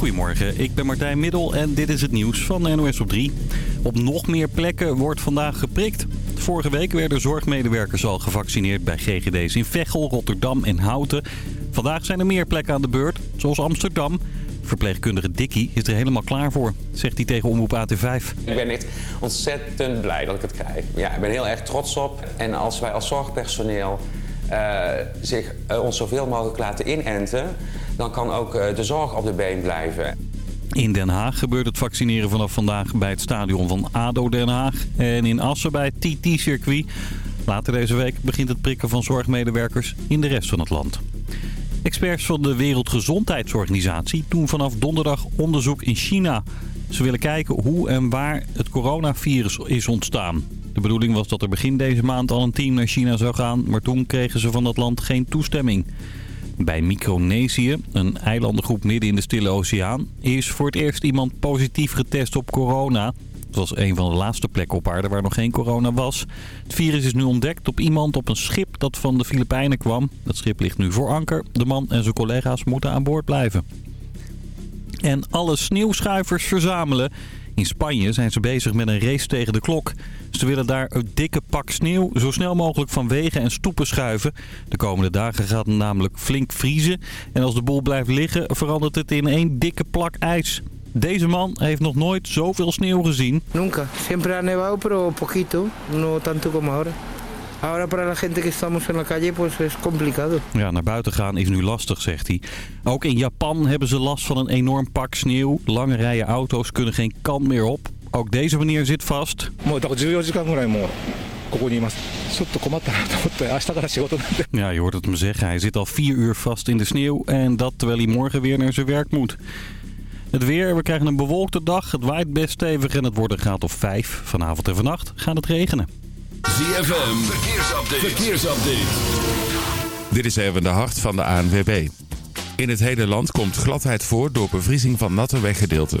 Goedemorgen, ik ben Martijn Middel en dit is het nieuws van NOS op 3. Op nog meer plekken wordt vandaag geprikt. Vorige week werden zorgmedewerkers al gevaccineerd bij GGD's in Veghel, Rotterdam en Houten. Vandaag zijn er meer plekken aan de beurt, zoals Amsterdam. Verpleegkundige Dikkie is er helemaal klaar voor, zegt hij tegen Omroep AT5. Ik ben echt ontzettend blij dat ik het krijg. Ja, ik ben heel erg trots op. En als wij als zorgpersoneel uh, zich, uh, ons zoveel mogelijk laten inenten... dan kan ook uh, de zorg op de been blijven. In Den Haag gebeurt het vaccineren vanaf vandaag bij het stadion van ADO Den Haag. En in Assen bij het TT-circuit. Later deze week begint het prikken van zorgmedewerkers in de rest van het land. Experts van de Wereldgezondheidsorganisatie doen vanaf donderdag onderzoek in China. Ze willen kijken hoe en waar het coronavirus is ontstaan. De bedoeling was dat er begin deze maand al een team naar China zou gaan... maar toen kregen ze van dat land geen toestemming. Bij Micronesië, een eilandengroep midden in de Stille Oceaan... is voor het eerst iemand positief getest op corona. Het was een van de laatste plekken op aarde waar nog geen corona was. Het virus is nu ontdekt op iemand op een schip dat van de Filipijnen kwam. Dat schip ligt nu voor anker. De man en zijn collega's moeten aan boord blijven. En alle sneeuwschuivers verzamelen. In Spanje zijn ze bezig met een race tegen de klok. Ze willen daar een dikke pak sneeuw zo snel mogelijk van wegen en stoepen schuiven. De komende dagen gaat het namelijk flink vriezen. En als de boel blijft liggen verandert het in één dikke plak ijs. Deze man heeft nog nooit zoveel sneeuw gezien. Nunca. Siempre ha nevado, pero poquito. No tanto como ahora. Ahora para la gente que estamos en la calle pues es complicado. Ja, naar buiten gaan is nu lastig, zegt hij. Ook in Japan hebben ze last van een enorm pak sneeuw. Lange rijen auto's kunnen geen kant meer op. Ook deze meneer zit vast. Ja, je hoort het me zeggen. Hij zit al vier uur vast in de sneeuw. En dat terwijl hij morgen weer naar zijn werk moet. Het weer, we krijgen een bewolkte dag. Het waait best stevig en het wordt een graad of 5. Vanavond en vannacht gaat het regenen. ZFM, verkeersupdate. verkeersupdate. Dit is even de hart van de ANWB. In het hele land komt gladheid voor door bevriezing van natte weggedeelten.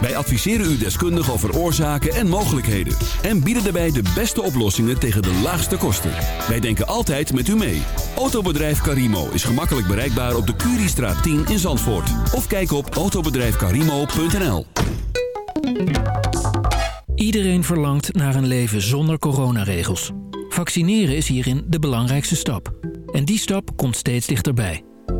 Wij adviseren u deskundig over oorzaken en mogelijkheden. En bieden daarbij de beste oplossingen tegen de laagste kosten. Wij denken altijd met u mee. Autobedrijf Carimo is gemakkelijk bereikbaar op de Curiestraat 10 in Zandvoort. Of kijk op autobedrijfcarimo.nl Iedereen verlangt naar een leven zonder coronaregels. Vaccineren is hierin de belangrijkste stap. En die stap komt steeds dichterbij.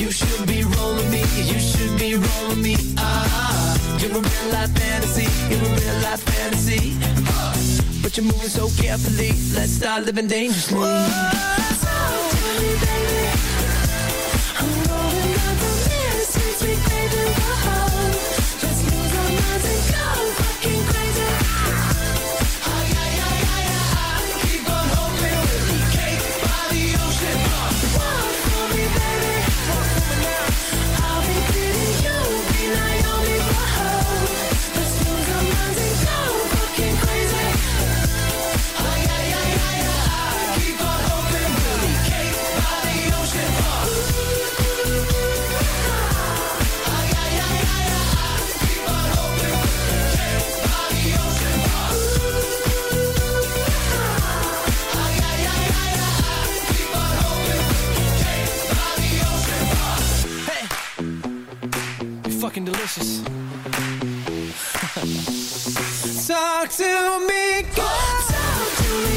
You should be rolling me, you should be rolling me. Ah, you're a real life fantasy, you're a real life fantasy. But you're moving so carefully, let's start living dangerously. talk to me, baby. I'm rolling down from here, sweet, sweet baby. Whoa, delicious. Talk to me, girl. Talk to me,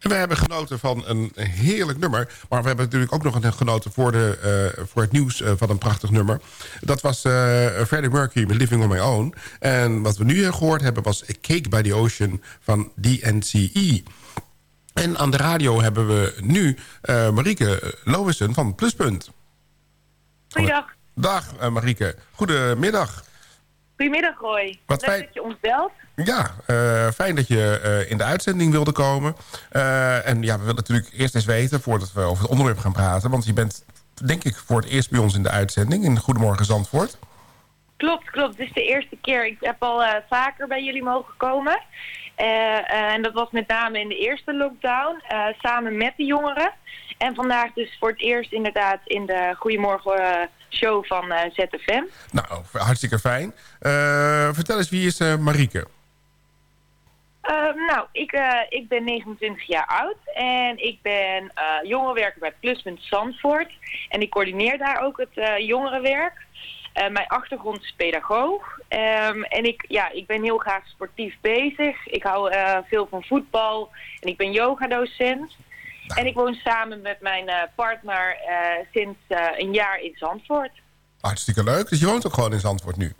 En we hebben genoten van een heerlijk nummer. Maar we hebben natuurlijk ook nog een genoten voor, de, eh, voor het nieuws eh, van een prachtig nummer. Dat was eh Freddie Mercury met Living on My Own. En wat we nu eh, gehoord hebben was A Cake by the Ocean van DNCE. En aan de radio hebben we nu Marieke Lowissen van Pluspunt. Goeiedag. Dag Marieke. Goedemiddag. Goedemiddag, Roy. Wat Leuk fijn- dat je ons belt. Ja, eh, fijn dat je eh, in de uitzending wilde komen. Eh, en ja, we willen natuurlijk eerst eens weten... voordat we over het onderwerp gaan praten... want je bent, denk ik, voor het eerst bij ons in de uitzending... in Goedemorgen Zandvoort. Klopt, klopt. Het is de eerste keer. Ik heb al vaker bij jullie mogen komen. En dat was met name in de eerste lockdown, samen met de jongeren. En vandaag dus voor het eerst inderdaad in de Goedemorgen show van eh, ZFM. Nou, hartstikke fijn. Eh, vertel eens, wie is eh, Marieke? Eh, nou, ik, ik ben 29 jaar oud en ik ben jongerenwerker bij Pluspunt Zandvoort. En ik coördineer daar ook het jongerenwerk. Mijn achtergrond is pedagoog. Ehm, en ik, ja, ik ben heel graag sportief bezig. Ik hou veel van voetbal en ik ben yogadocent. En ik woon samen met mijn eh, partner eh, sinds eh, een jaar in Zandvoort. Hartstikke leuk. Dus je woont ook gewoon in Zandvoort nu.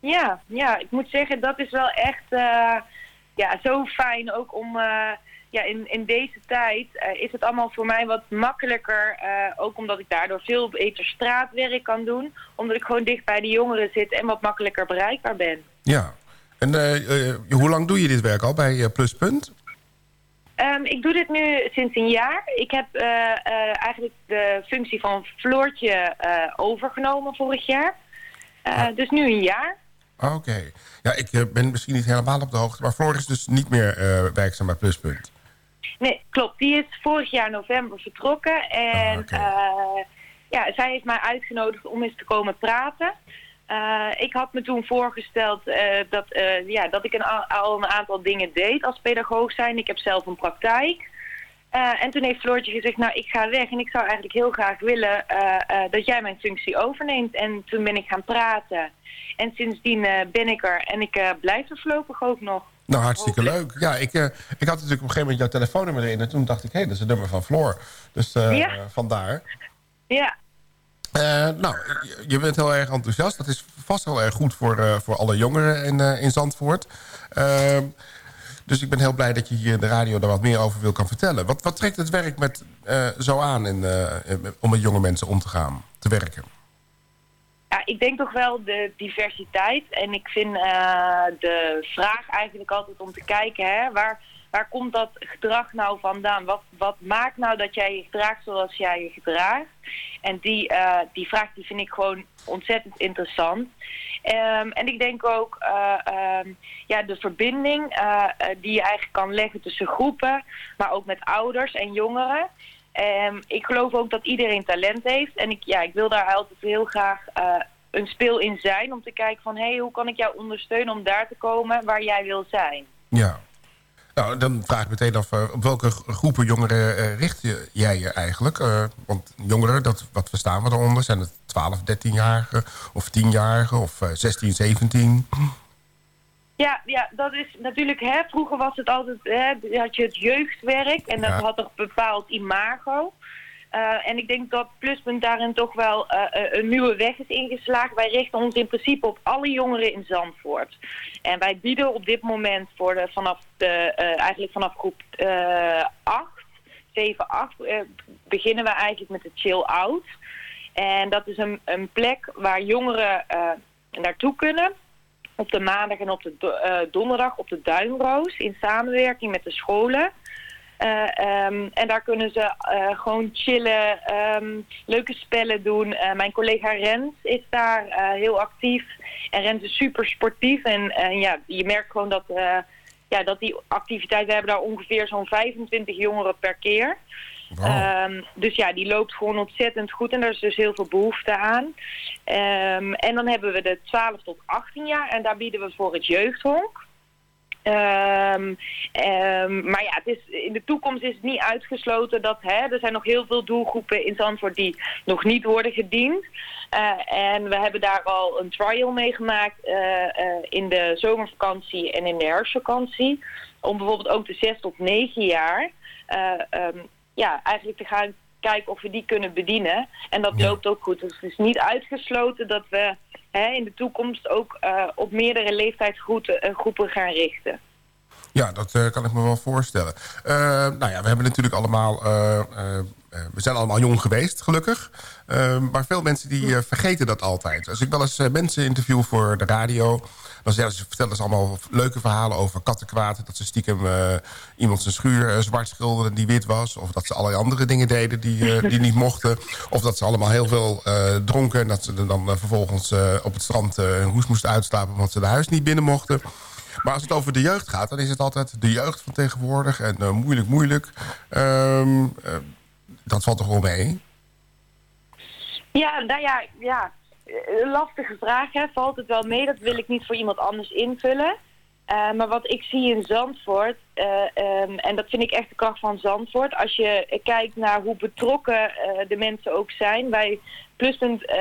Ja, ja, ik moet zeggen, dat is wel echt ja, zo fijn. Ook om ja, in, in deze tijd is het allemaal voor mij wat makkelijker. ook omdat ik daardoor veel beter straatwerk kan doen. Omdat ik gewoon dicht bij de jongeren zit en wat makkelijker bereikbaar ben. Ja. En hoe lang doe je dit werk al bij Pluspunt? Ehm, ik doe dit nu sinds een jaar. Ik heb eh, eh, eigenlijk de functie van Floortje eh, overgenomen vorig jaar. Eh, Dus nu een jaar. Ah, Oké. Ja, ik ben misschien niet helemaal op de hoogte... maar Floor is dus niet meer werkzaam bij Pluspunt. Nee, klopt. Die is vorig jaar november vertrokken. En eh, ja, zij heeft mij uitgenodigd om eens te komen praten. Eh, ik had me toen voorgesteld eh, dat, eh, ja, dat ik een, al een aantal dingen deed als pedagoog zijn. Ik heb zelf een praktijk. Eh, en toen heeft Floortje gezegd, nou ik ga weg en ik zou eigenlijk heel graag willen eh, eh, dat jij mijn functie overneemt. En toen ben ik gaan praten. En sindsdien eh, ben ik er en ik eh, blijf er voorlopig ook nog. Nou, hartstikke leuk. Ja, ik, eh, ik had natuurlijk op een gegeven moment jouw telefoonnummer erin... en toen dacht ik, hé, dat is het nummer van Floor. Dus eh, Ja. vandaar. Ja, nou, je- bent heel erg enthousiast. Dat is vast heel erg goed voor, eh, voor alle jongeren in, eh, in Zandvoort. Eh, dus ik ben heel blij dat je hier in de radio daar wat meer over wil kan vertellen. Wat, wat trekt het werk met, eh, zo aan in, eh, om met jonge mensen om te gaan, te werken? Ja, ik denk toch wel de diversiteit. En ik vind eh, de vraag eigenlijk altijd om te kijken, hè, waar, waar komt dat gedrag nou vandaan? Wat, wat maakt nou dat jij je gedraagt zoals jij je gedraagt? En die, eh, die vraag die vind ik gewoon ontzettend interessant. Ehm, en ik denk ook eh, ehm, ja, de verbinding eh, die je eigenlijk kan leggen tussen groepen, maar ook met ouders en jongeren. Ehm, ik geloof ook dat iedereen talent heeft. En ik, ja, ik wil daar altijd heel graag een speel in zijn. Om te kijken van, hé, hey, hoe kan ik jou ondersteunen om daar te komen waar jij wil zijn? Ja. Nou, dan vraag ik meteen af, eh, op welke groepen jongeren eh, richt je, jij je eigenlijk? Eh, want jongeren, dat, wat verstaan we daaronder? Zijn het 12, 13-jarigen of 10-jarigen of eh, 16, 17? Ja, ja, dat is natuurlijk, hè, vroeger was het altijd, hè, had je het jeugdwerk en dat had een bepaald imago. Eh, en ik denk dat Pluspunt daarin toch wel eh, eh, een nieuwe weg is ingeslagen. Wij richten ons in principe op alle jongeren in Zandvoort. En wij bieden op dit moment voor de, vanaf de, eigenlijk vanaf groep eh 8, 7, 8, eh, beginnen we eigenlijk met de chill out. En dat is een, een plek waar jongeren naartoe kunnen op de maandag en op de do- donderdag op de Duinroos in samenwerking met de scholen. Eh, ehm, en daar kunnen ze eh, gewoon chillen, ehm, leuke spellen doen. Eh, mijn collega Rens is daar heel actief. En Rens is super sportief. En eh, ja, je merkt gewoon dat, ja, dat die activiteit... We hebben daar ongeveer zo'n 25 jongeren per keer. Ehm, dus ja, die loopt gewoon ontzettend goed en daar is dus heel veel behoefte aan. En dan hebben we de 12 tot 18 jaar en daar bieden we voor het jeugdhonk. Ehm, ehm, maar ja, het is, in de toekomst is het niet uitgesloten dat hè, er zijn nog heel veel doelgroepen in Zandvoort die nog niet worden gediend. Eh, en we hebben daar al een trial mee gemaakt eh, eh, in de zomervakantie en in de herfstvakantie. Om bijvoorbeeld ook de 6 tot 9 jaar eh, ehm, ja, eigenlijk te gaan kijken of we die kunnen bedienen. En dat loopt ook goed. Dus het is niet uitgesloten dat we in de toekomst ook eh, op meerdere leeftijdsgroepen eh, gaan richten. Ja, dat eh, kan ik me wel voorstellen. Nou ja, we hebben natuurlijk allemaal... eh, we zijn allemaal jong geweest, gelukkig. Eh, maar veel mensen die eh, vergeten dat altijd. Als ik wel eens mensen interview voor de radio... dan vertellen ze allemaal leuke verhalen over kattenkwaad. Dat ze stiekem iemand zijn schuur zwart schilderden die wit was. Of dat ze allerlei andere dingen deden die, die niet mochten. Of dat ze allemaal heel veel dronken... en dat ze dan vervolgens op het strand een hoes moesten uitslapen... omdat ze de huis niet binnen mochten. Maar als het over de jeugd gaat, dan is het altijd de jeugd van tegenwoordig. En moeilijk, moeilijk. Ehm, eh, dat valt toch wel mee? Ja, nou ja, ja. Eh, lastige vraag, hè. Valt het wel mee? Dat wil ik niet voor iemand anders invullen. Eh, maar wat ik zie in Zandvoort, eh, ehm, en dat vind ik echt de kracht van Zandvoort. Als je kijkt naar hoe betrokken de mensen ook zijn. Wij Pluspunt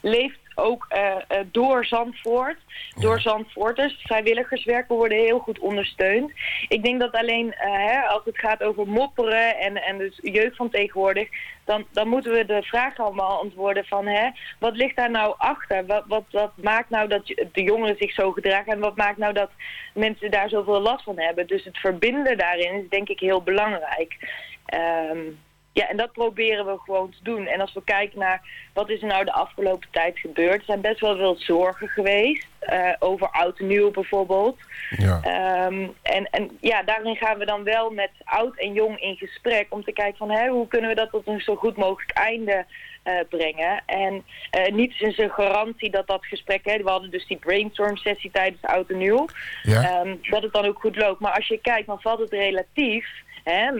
leeft ook eh, door Zandvoort, door Zandvoorters. Vrijwilligerswerk, we worden heel goed ondersteund. Ik denk dat alleen eh, hè, als het gaat over mopperen en, en dus jeugd van tegenwoordig... Dan, dan moeten we de vraag allemaal antwoorden van... Hè, wat ligt daar nou achter? Wat, wat, wat maakt nou dat de jongeren zich zo gedragen? En wat maakt nou dat mensen daar zoveel last van hebben? Dus het verbinden daarin is denk ik heel belangrijk. Ehm, ja, en dat proberen we gewoon te doen. En als we kijken naar wat is er nou de afgelopen tijd gebeurd... er zijn best wel veel zorgen geweest. eh, over oud en nieuw bijvoorbeeld. Ja. Ehm, en, en ja, daarin gaan we dan wel met oud en jong in gesprek... om te kijken van hè, hoe kunnen we dat tot een zo goed mogelijk einde eh, brengen. En eh niets is een garantie dat dat gesprek... Hè, we hadden dus die brainstorm sessie tijdens oud en nieuw... Ja. Ehm, dat het dan ook goed loopt. Maar als je kijkt, dan valt het relatief hè,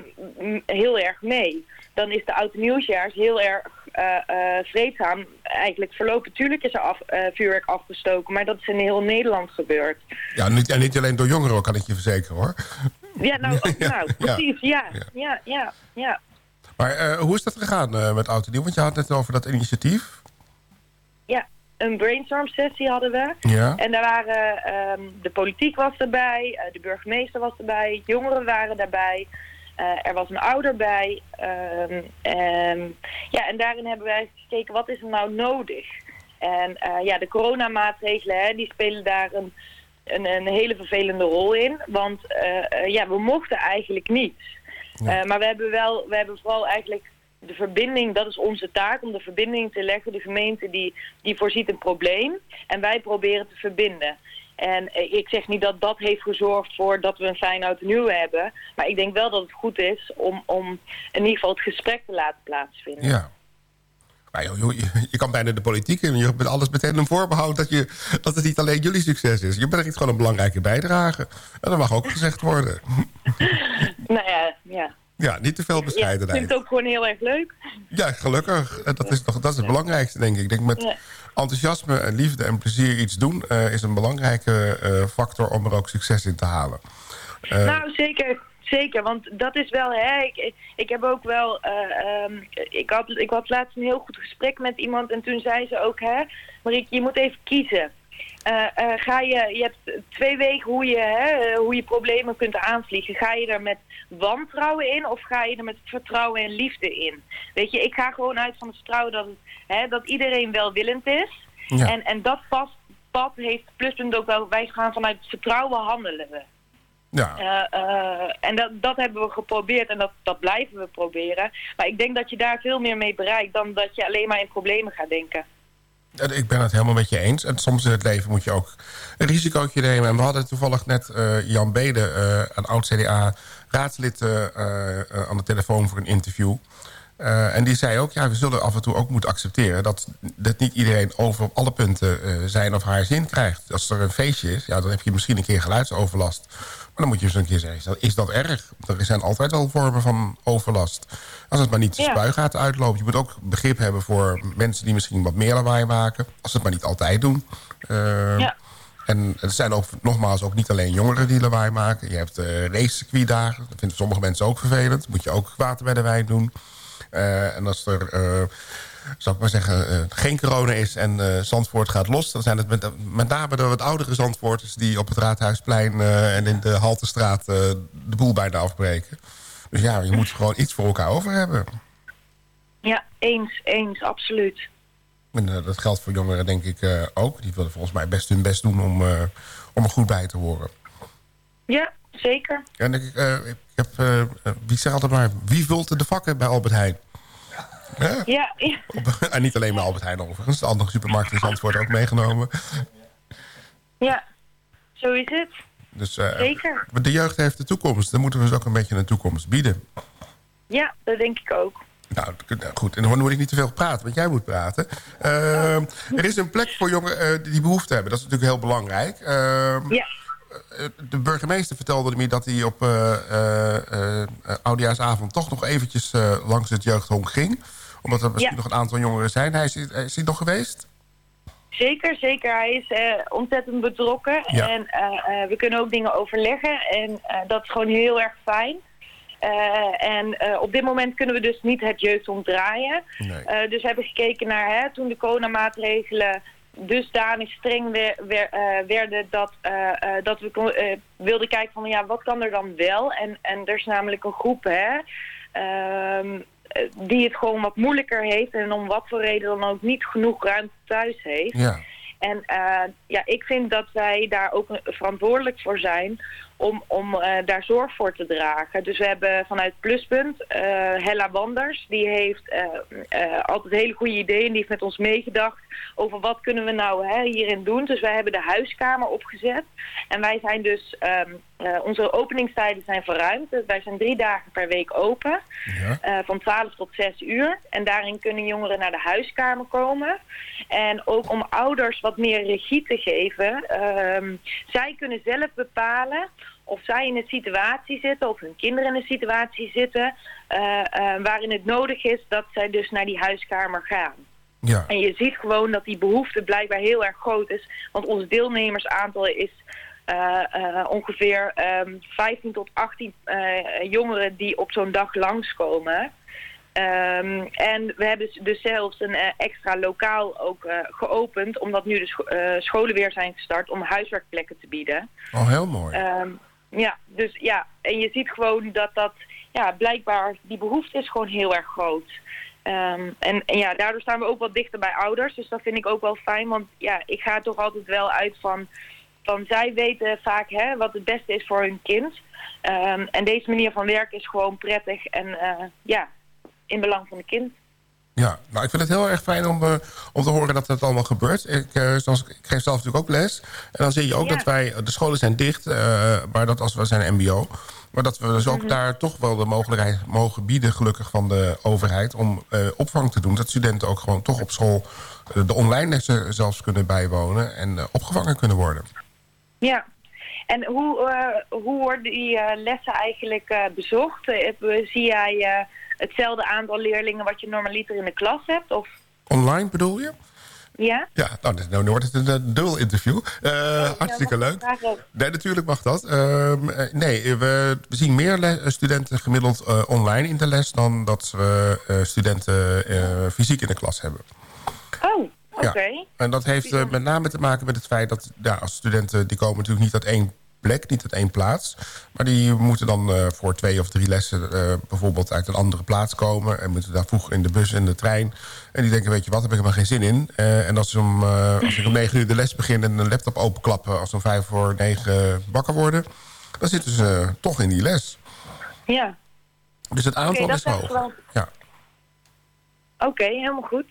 heel erg mee. Dan is de oud nieuwsjaars heel erg eh, eh, vreedzaam eigenlijk verlopen. Tuurlijk is er af, eh, vuurwerk afgestoken, maar dat is in heel Nederland gebeurd. Ja, niet, en niet alleen door jongeren, kan ik je verzekeren hoor. Ja, nou, Ja, nou precies, ja, ja, ja, ja. Maar hoe is dat gegaan met Oud en Nieuw? Want je had het net over dat initiatief. Ja, een brainstorm sessie hadden we. Ja. En daar waren, ehm, de politiek was erbij, de burgemeester was erbij, jongeren waren daarbij. Eh, er was een ouder bij. En, ja, en daarin hebben wij gekeken, wat is er nou nodig? En eh, ja, de coronamaatregelen, hè, die spelen daar een, een, een hele vervelende rol in. Want eh, ja, we mochten eigenlijk niet. Maar we hebben wel, we hebben vooral eigenlijk de verbinding, dat is onze taak, om de verbinding te leggen. De gemeente die, die voorziet een probleem en wij proberen te verbinden. En eh, ik zeg niet dat dat heeft gezorgd voor dat we een fijn oud nieuw hebben. Maar ik denk wel dat het goed is om, om in ieder geval het gesprek te laten plaatsvinden. Ja. Maar joh, je, je kan bijna de politiek in. Je hebt alles meteen een voorbehoud dat, je, dat het niet alleen jullie succes is. Je brengt gewoon een belangrijke bijdrage. En dat mag ook gezegd worden. Nou ja, ja. Ja, niet te veel Ja, ik bescheidenheid. vind het ook gewoon heel erg leuk. Ja, gelukkig. Dat is, toch, dat is het belangrijkste, denk ik. Ik denk met Ja. enthousiasme en liefde en plezier iets doen... eh, is een belangrijke eh, factor om er ook succes in te halen. Eh, Nou, zeker. Zeker, want dat is wel, hè, ik, ik heb ook wel, eh, ehm, ik, had, ik had laatst een heel goed gesprek met iemand en toen zei ze ook, hè, Marieke, je moet even kiezen. Ga je, je hebt twee wegen hoe je, hè, hoe je problemen kunt aanvliegen. Ga je er met wantrouwen in of ga je er met vertrouwen en liefde in? Weet je, ik ga gewoon uit van het vertrouwen dat, het, hè, dat iedereen welwillend is. Ja. En, en dat past, pad heeft Pluspunt ook wel, wij gaan vanuit vertrouwen handelen we. ja. Eh, eh, en dat, dat hebben we geprobeerd en dat, dat blijven we proberen. Maar ik denk dat je daar veel meer mee bereikt dan dat je alleen maar in problemen gaat denken. En Ik ben het helemaal met je eens. En soms in het leven moet je ook een risicootje nemen. En we hadden toevallig net eh, Jan Bede, een oud-CDA-raadslid... eh, eh, aan de telefoon voor een interview. Eh, en die zei ook, ja, we zullen af en toe ook moeten accepteren... dat, dat niet iedereen over alle punten zijn of haar zin krijgt. Als er een feestje is, ja, dan heb je misschien een keer geluidsoverlast. Maar dan moet je eens een keer zeggen, is dat, erg? Er zijn altijd wel vormen van overlast. Als het maar niet de Ja. spuigaten uitloopt. Je moet ook begrip hebben voor mensen die misschien wat meer lawaai maken. Als ze het maar niet altijd doen. Ja. En het zijn ook, nogmaals ook niet alleen jongeren die lawaai maken. Je hebt uh, racecircuitdagen. Dat vinden sommige mensen ook vervelend. Moet je ook water bij de wijn doen. Eh, en als er, eh, zou ik maar zeggen, geen corona is en Zandvoort gaat los... dan zijn het met, met name de wat oudere Zandvoorters... die op het Raadhuisplein en in de Haltestraat de boel bijna afbreken. Dus ja, je moet gewoon iets voor elkaar over hebben. Ja, eens, eens, absoluut. En eh, dat geldt voor jongeren denk ik eh, ook. Die willen volgens mij best hun best doen om, eh, om er goed bij te horen. Ja, zeker. En ik, ik heb, wie zegt altijd maar, wie vult de vakken bij Albert Heijn? Ja, ja. en niet alleen bij Albert Heijn overigens. De andere supermarkten in Zandvoort ook meegenomen. ja. zo is het. Dus Zeker. de jeugd heeft de toekomst. Dan moeten we ze ook een beetje een toekomst bieden. Ja, dat denk ik ook. Nou, nou, goed. En dan moet ik niet te veel praten, want jij moet praten. Uh, er is een plek voor jongeren uh, die behoefte hebben. Dat is natuurlijk heel belangrijk. Uh, ja. De burgemeester vertelde me dat hij op uh, Oudejaarsavond... toch nog eventjes langs het jeugdhonk ging. Omdat er misschien ja. nog een aantal jongeren zijn. Hij is, is hij nog geweest? Zeker, zeker. Hij is uh, ontzettend betrokken. Ja. En uh, uh, we kunnen ook dingen overleggen. En dat is gewoon heel erg fijn. En op dit moment kunnen we dus niet het jeugd omdraaien. Nee. dus we hebben gekeken naar hè, toen de coronamaatregelen dusdanig streng wer, werden dat, dat we wilden kijken van ja, wat kan er dan wel? En, en er is namelijk een groep hè, ehm, die het gewoon wat moeilijker heeft en om wat voor reden dan ook niet genoeg ruimte thuis heeft. Ja. En ja, ik vind dat wij daar ook verantwoordelijk voor zijn om, om uh, daar zorg voor te dragen. Dus we hebben vanuit Pluspunt uh, Hella Wanders, die heeft altijd hele goede ideeën. Die heeft met ons meegedacht over wat kunnen we nou hè, hierin doen. Dus wij hebben de huiskamer opgezet. En wij zijn dus, um, onze openingstijden zijn verruimd. Dus wij zijn drie dagen per week open. Ja. van 12 tot 6 uur. En daarin kunnen jongeren naar de huiskamer komen. En ook om ouders wat meer regie te geven. Um, zij kunnen zelf bepalen of zij in een situatie zitten of hun kinderen in een situatie zitten uh, waarin het nodig is dat zij dus naar die huiskamer gaan. Ja. En je ziet gewoon dat die behoefte blijkbaar heel erg groot is, want ons deelnemersaantal is ongeveer um, 15 tot 18 jongeren die op zo'n dag langskomen. Um, en we hebben dus zelfs een uh, extra lokaal ook uh, geopend, omdat nu de scho uh, scholen weer zijn gestart om huiswerkplekken te bieden. Oh, heel mooi. Um, ja, dus ja, en je ziet gewoon dat dat ja, blijkbaar die behoefte is gewoon heel erg groot. Ehm, en, en ja, daardoor staan we ook wat dichter bij ouders. Dus dat vind ik ook wel fijn. Want ja, ik ga toch altijd wel uit van... van zij weten vaak hè, wat het beste is voor hun kind. Ehm, en deze manier van werken is gewoon prettig. En eh, ja, in belang van het kind. Ja, nou, ik vind het heel erg fijn om, uh, om te horen dat het allemaal gebeurt. Ik, uh, zoals, ik geef zelf natuurlijk ook les. En dan zie je ook Ja. dat wij... De scholen zijn dicht, maar dat als we zijn mbo... maar dat we dus ook Mhm. daar toch wel de mogelijkheid mogen bieden... gelukkig van de overheid om opvang te doen. Dat studenten ook gewoon toch op school... de online lessen zelfs kunnen bijwonen... en opgevangen kunnen worden. Ja. En hoe, uh, hoe worden die uh, lessen eigenlijk uh, bezocht? Zie jij hetzelfde aantal leerlingen wat je normaliter in de klas hebt? Of... Online bedoel je? Ja? Ja, nou, nou nu wordt het een, dubbel interview. Oh, hartstikke leuk. Nee, natuurlijk mag dat. Uh, nee, we, we, zien meer studenten gemiddeld online in de les... dan dat we studenten fysiek in de klas hebben. Oh, oké. Okay. Ja. En dat heeft uh, met name te maken met het feit dat ja, als studenten... die komen natuurlijk niet uit één plek, niet uit één plaats. Maar die moeten dan uh, voor twee of drie lessen uh, bijvoorbeeld uit een andere plaats komen... en moeten daar vroeg in de bus en de trein. En die denken, weet je wat, heb ik helemaal geen zin in. Uh, en als, ze om, als ik om negen uur de les begin en een laptop openklappen... als ze om vijf voor negen wakker worden... dan zitten ze toch in die les. Ja. Dus het aantal okay, is hoog. Wel... Ja. Oké, okay, helemaal goed.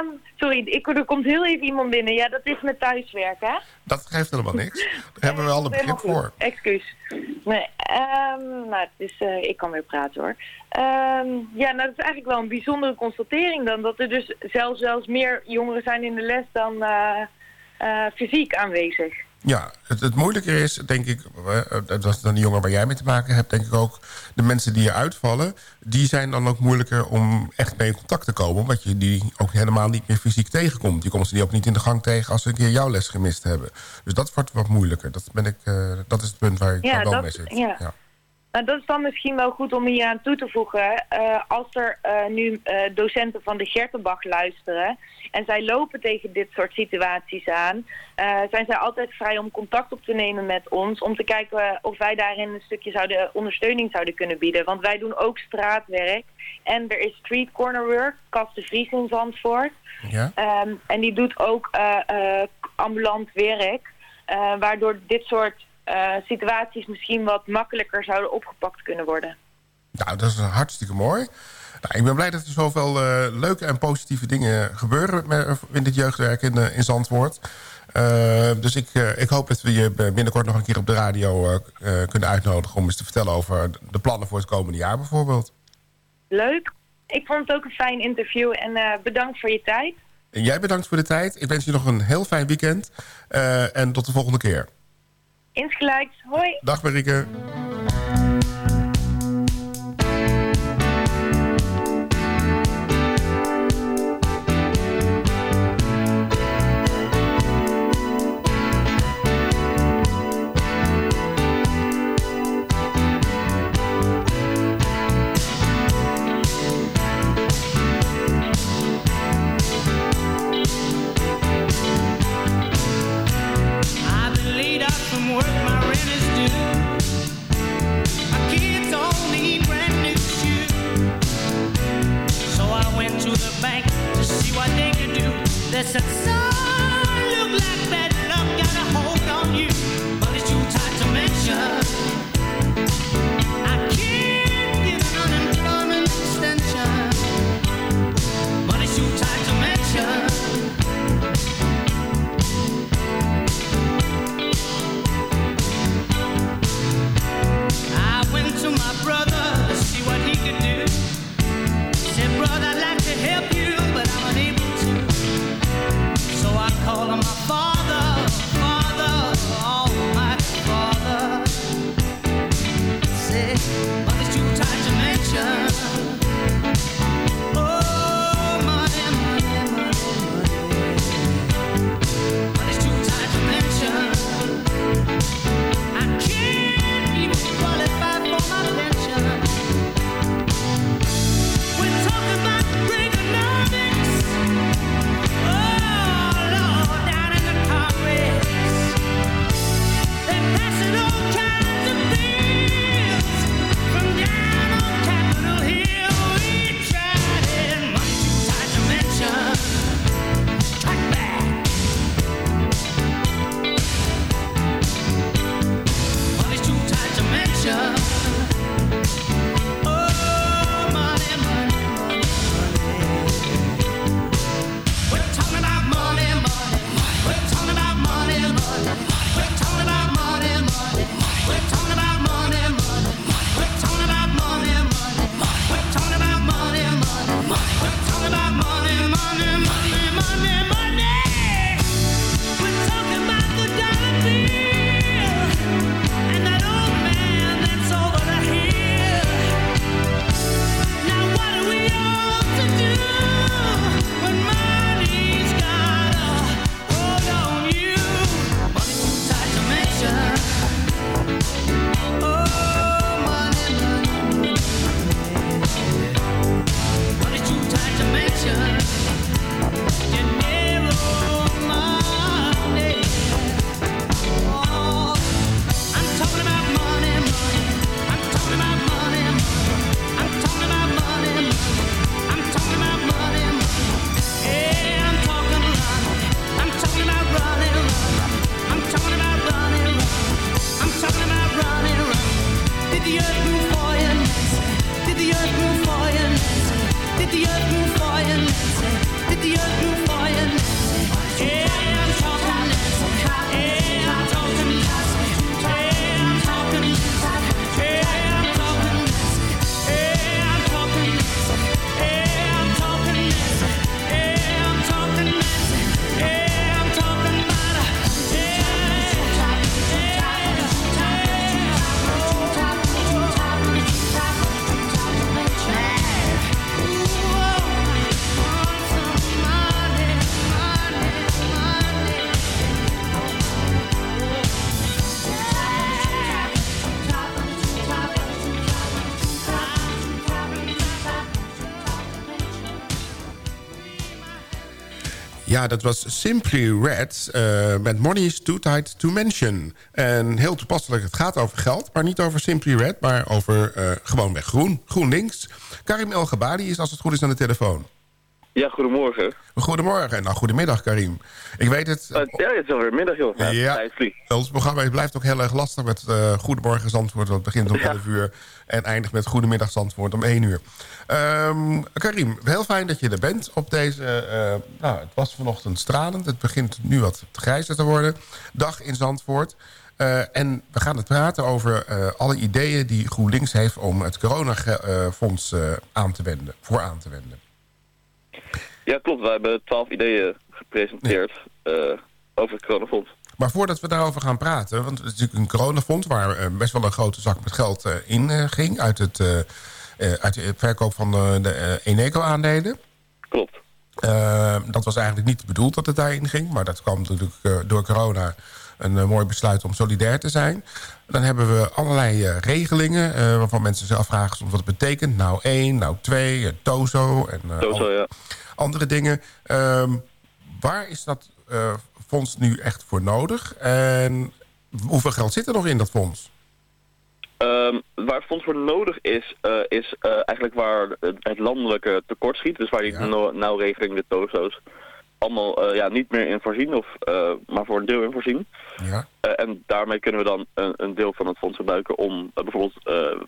Um, sorry, ik, er komt heel even iemand binnen. Ja, dat is met thuiswerken, hè? Dat geeft helemaal niks. Daar hebben we al een begrip voor. Excuus. Nee, um, nou, het is, uh, ik kan weer praten hoor. Um, ja, nou, dat is eigenlijk wel een bijzondere constatering dan. Dat er dus zelfs, zelfs meer jongeren zijn in de les dan uh, uh, fysiek aanwezig. Ja, het, het moeilijker is, denk ik, dat is dan de jongen waar jij mee te maken hebt, denk ik ook, de mensen die je uitvallen, die zijn dan ook moeilijker om echt mee in contact te komen, omdat je die ook helemaal niet meer fysiek tegenkomt. Je komt ze die ook niet in de gang tegen als ze een keer jouw les gemist hebben. Dus dat wordt wat moeilijker. Dat, ben ik, uh, dat is het punt waar ik ja, wel dat, mee zit. Ja. ja. Nou, dat is dan misschien wel goed om hier aan toe te voegen. Uh, als er uh, nu docenten van de Gertenbach luisteren... en zij lopen tegen dit soort situaties aan... zijn zij altijd vrij om contact op te nemen met ons... om te kijken of wij daarin een stukje zouden, ondersteuning zouden kunnen bieden. Want wij doen ook straatwerk. En er is street corner work, Kast de Vries in Zandvoort. Ja. Um, en die doet ook ambulant werk... waardoor dit soort... Situaties misschien wat makkelijker zouden opgepakt kunnen worden. Nou, dat is hartstikke mooi. Nou, ik ben blij dat er zoveel uh, leuke en positieve dingen gebeuren met, in dit jeugdwerk in, uh, in Zandvoort. dus ik, ik hoop dat we je binnenkort nog een keer op de radio kunnen uitnodigen... om eens te vertellen over de plannen voor het komende jaar bijvoorbeeld. Leuk. Ik vond het ook een fijn interview en bedankt voor je tijd. En jij bedankt voor de tijd. Ik wens je nog een heel fijn weekend. en tot de volgende keer. Insgelijks. Hoi. Dag Marieke. There's a Ja, dat was Simply Red eh, met Money is Too Tight to Mention. En heel toepasselijk, het gaat over geld, maar niet over Simply Red... maar over uh, gewoonweg groen, GroenLinks. Karim El Gabadi is als het goed is aan de telefoon. Ja, goedemorgen. Goedemorgen. Nou, goedemiddag Karim. Ik weet het... Uh, ja, het is alweer middag, joh. Ja, ons programma blijft ook heel erg lastig met uh, Goedemorgen Zandvoort. Dat begint om 11 uur en eindigt met Goedemiddag Zandvoort om 1 uur. Um, Karim, heel fijn dat je er bent op deze... Uh, nou, het was vanochtend stralend. Het begint nu wat grijzer te worden. Dag in Zandvoort. Uh, en we gaan het praten over uh, alle ideeën die GroenLinks heeft... om het coronafonds aan te wenden, voor aan te wenden. Ja, klopt. We hebben twaalf ideeën gepresenteerd ja. over het coronafonds. Maar voordat we daarover gaan praten... want het is natuurlijk een coronafonds... waar best wel een grote zak met geld in ging... uit het uit de verkoop van de, de Eneco-aandelen. Klopt. Uh, dat was eigenlijk niet bedoeld dat het daarin ging. Maar dat kwam natuurlijk uh, door corona een mooi besluit om solidair te zijn. Dan hebben we allerlei regelingen waarvan mensen zich afvragen wat het betekent. Nou 1, nou 2, TOZO en Tozo, ja. andere dingen. Ehm, waar is dat fonds nu echt voor nodig? En hoeveel geld zit er nog in dat fonds? Um, waar het fonds voor nodig is, uh, is uh, eigenlijk waar het landelijke tekort schiet. Dus waar die ja. nauwregeling, de TOZO's, allemaal uh, ja, niet meer in voorzien, of, maar voor een deel in voorzien. Ja. en daarmee kunnen we dan een, een, deel van het fonds gebruiken om bijvoorbeeld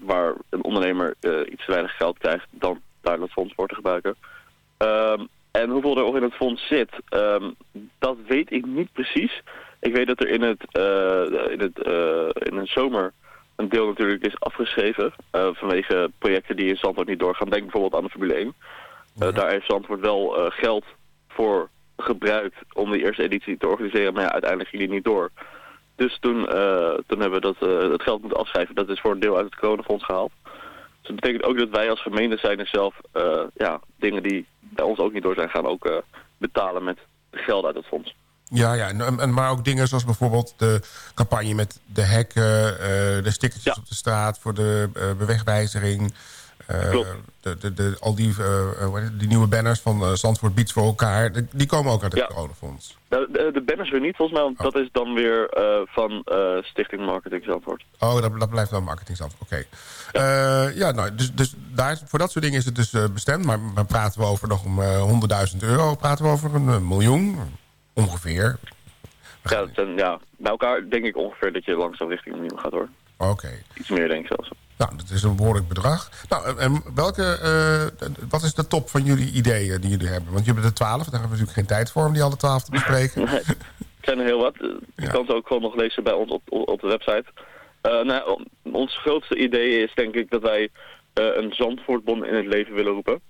waar een ondernemer iets te weinig geld krijgt, dan daar dat fonds voor te gebruiken. Um, en hoeveel er ook in het fonds zit, um, dat weet ik niet precies. Ik weet dat er in het, in het in een zomer een deel natuurlijk is afgeschreven uh, vanwege projecten die in Zandvoort niet doorgaan. Denk bijvoorbeeld aan de Formule 1. Uh, ja. Daar heeft Zandvoort wel uh, geld voor gebruikt om de eerste editie te organiseren, maar ja, uiteindelijk ging die niet door. Dus toen, toen hebben we dat, het geld moeten afschrijven. Dat is voor een deel uit het coronafonds gehaald. Dus dat betekent ook dat wij als gemeente zijn er zelf ja, dingen die bij ons ook niet door zijn gaan ook betalen met geld uit het fonds. Ja, ja en, en, maar ook dingen zoals bijvoorbeeld de campagne met de hekken... De stickertjes ja. op de straat voor de bewegwijzering... Uh, de, de, de, al die, die nieuwe banners van Zandvoort Beats voor elkaar... die komen ook uit het ja. coronafonds. De, banners weer niet, volgens mij. Want oh. dat is dan weer van Stichting Marketing Zandvoort. Oh, dat, dat blijft dan Marketing Zandvoort. Oké. Okay. Ja. ja, nou, dus, dus daar, voor dat soort dingen is het dus bestemd. Maar, maar praten we over nog om 100.000 euro? Praten we over een miljoen? Ongeveer? Ja, ja, bij elkaar denk ik ongeveer dat je langzaam richting een miljoen gaat hoor. Oké. Okay. Iets meer denk ik zelfs. Nou, dat is een behoorlijk bedrag. Nou, en welke, uh, wat is de top van jullie ideeën die jullie hebben? Want jullie hebben er twaalf, daar hebben we natuurlijk geen tijd voor om die alle twaalf te bespreken. nee, het zijn er heel wat. Je ja. kan ze ook gewoon nog lezen bij ons op, op de website. Uh, nou, ons grootste idee is denk ik dat wij uh, een Zandvoortbon in het leven willen roepen.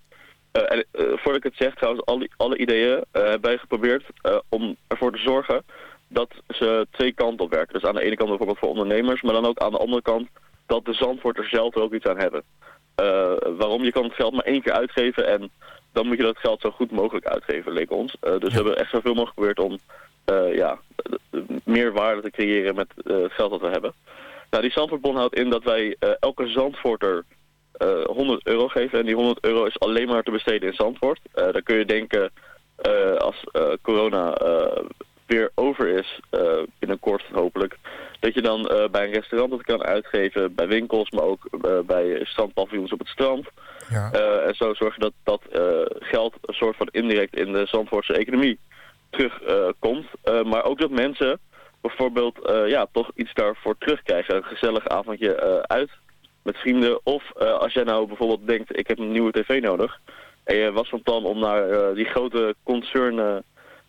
En, voordat ik het zeg, trouwens, alle, alle ideeën hebben wij geprobeerd om ervoor te zorgen dat ze twee kanten op werken. Dus aan de ene kant bijvoorbeeld voor ondernemers, maar dan ook aan de andere kant dat de Zandvoorters zelf er ook iets aan hebben. waarom? Je kan het geld maar één keer uitgeven en dan moet je dat geld zo goed mogelijk uitgeven, leek ons. dus we hebben echt zoveel mogelijk geprobeerd om ja, meer waarde te creëren met het geld dat we hebben. Nou, die Zandvoortbon houdt in dat wij elke Zandvoorter uh, 100 euro geven. En die 100 euro is alleen maar te besteden in Zandvoort. Dan kun je denken, als corona weer over is, binnenkort hopelijk, dat je dan bij een restaurant het kan uitgeven, bij winkels, maar ook bij strandpaviljoens op het strand. Ja. en zo zorg je dat dat geld een soort van indirect in de Zandvoortse economie terugkomt. maar ook dat mensen bijvoorbeeld ja, toch iets daarvoor terugkrijgen. Een gezellig avondje uit met vrienden. Of uh, als jij nou bijvoorbeeld denkt, ik heb een nieuwe tv nodig. En je was van plan om naar uh, die grote concern, uh,